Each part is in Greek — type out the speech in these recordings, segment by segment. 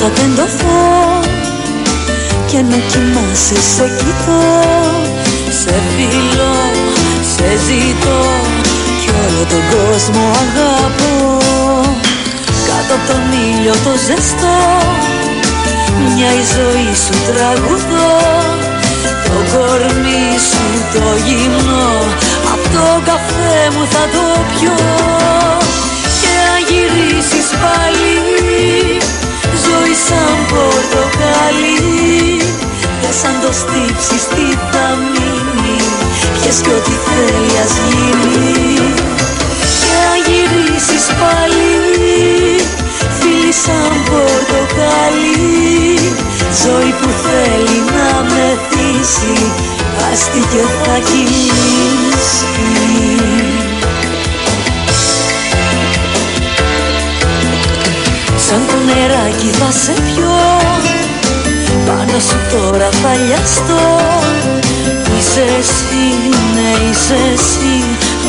θα τεντωθώ και να κοιμάσαι σε κοιτώ Σε φιλώ, σε ζητώ κι όλο τον κόσμο αγαπώ. Κάτω από τον ήλιο το ζεστό μια η ζωή σου τραγουδώ. Το κορμί σου το γυμνό Απ' το καφέ μου θα το πιω. Και αν γυρίσεις πάλι στύψεις τι θα μείνει Πιες κι ό,τι θέλει ας γίνει. Και αν γυρίσεις πάλι Φίλοι σαν πορτοκαλί Ζωή που θέλει να μεθύσει Άστη και θα κυλήσει Σαν το νεράκι θα σε πιω Πάνω σου τώρα θα λιαστώ. Είσαι εσύ, ναι είσαι εσύ.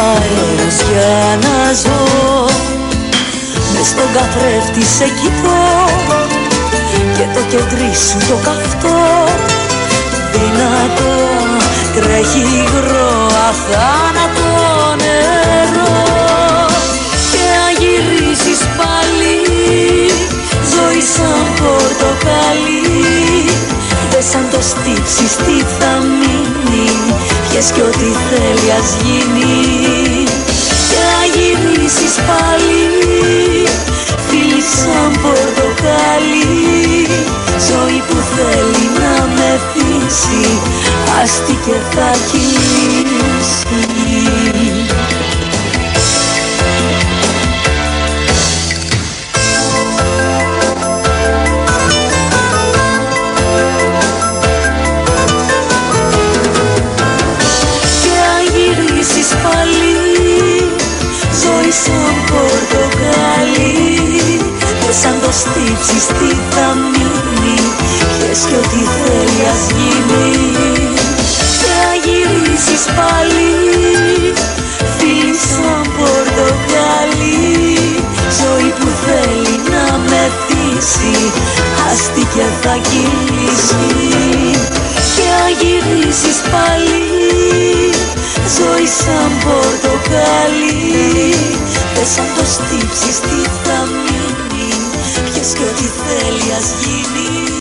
Αέρας για να ζω Μες στον καθρέφτη σε κοιτώ. Και το κεντρί σου το καυτό. Δυνατό τρέχει υγρό αθάνατο Πιες κι ό,τι θέλει ας γίνει. Και αν γυρίσεις πάλι. Φίλοι σαν πορτοκαλί Ζωή που θέλει να μεθύσει Άστη και θα κυλήσει το στύψεις τι θα μείνει Πιες κι ό,τι θέλει ας γίνει. Και αν γυρίσεις πάλι Φίλοι σαν πορτοκαλί Ζωή που θέλει να μεθύσει Άστη και θα κυλήσει. Και αν γυρίσεις πάλι Ζωή σαν πορτοκαλί Θες αν το στύψεις τι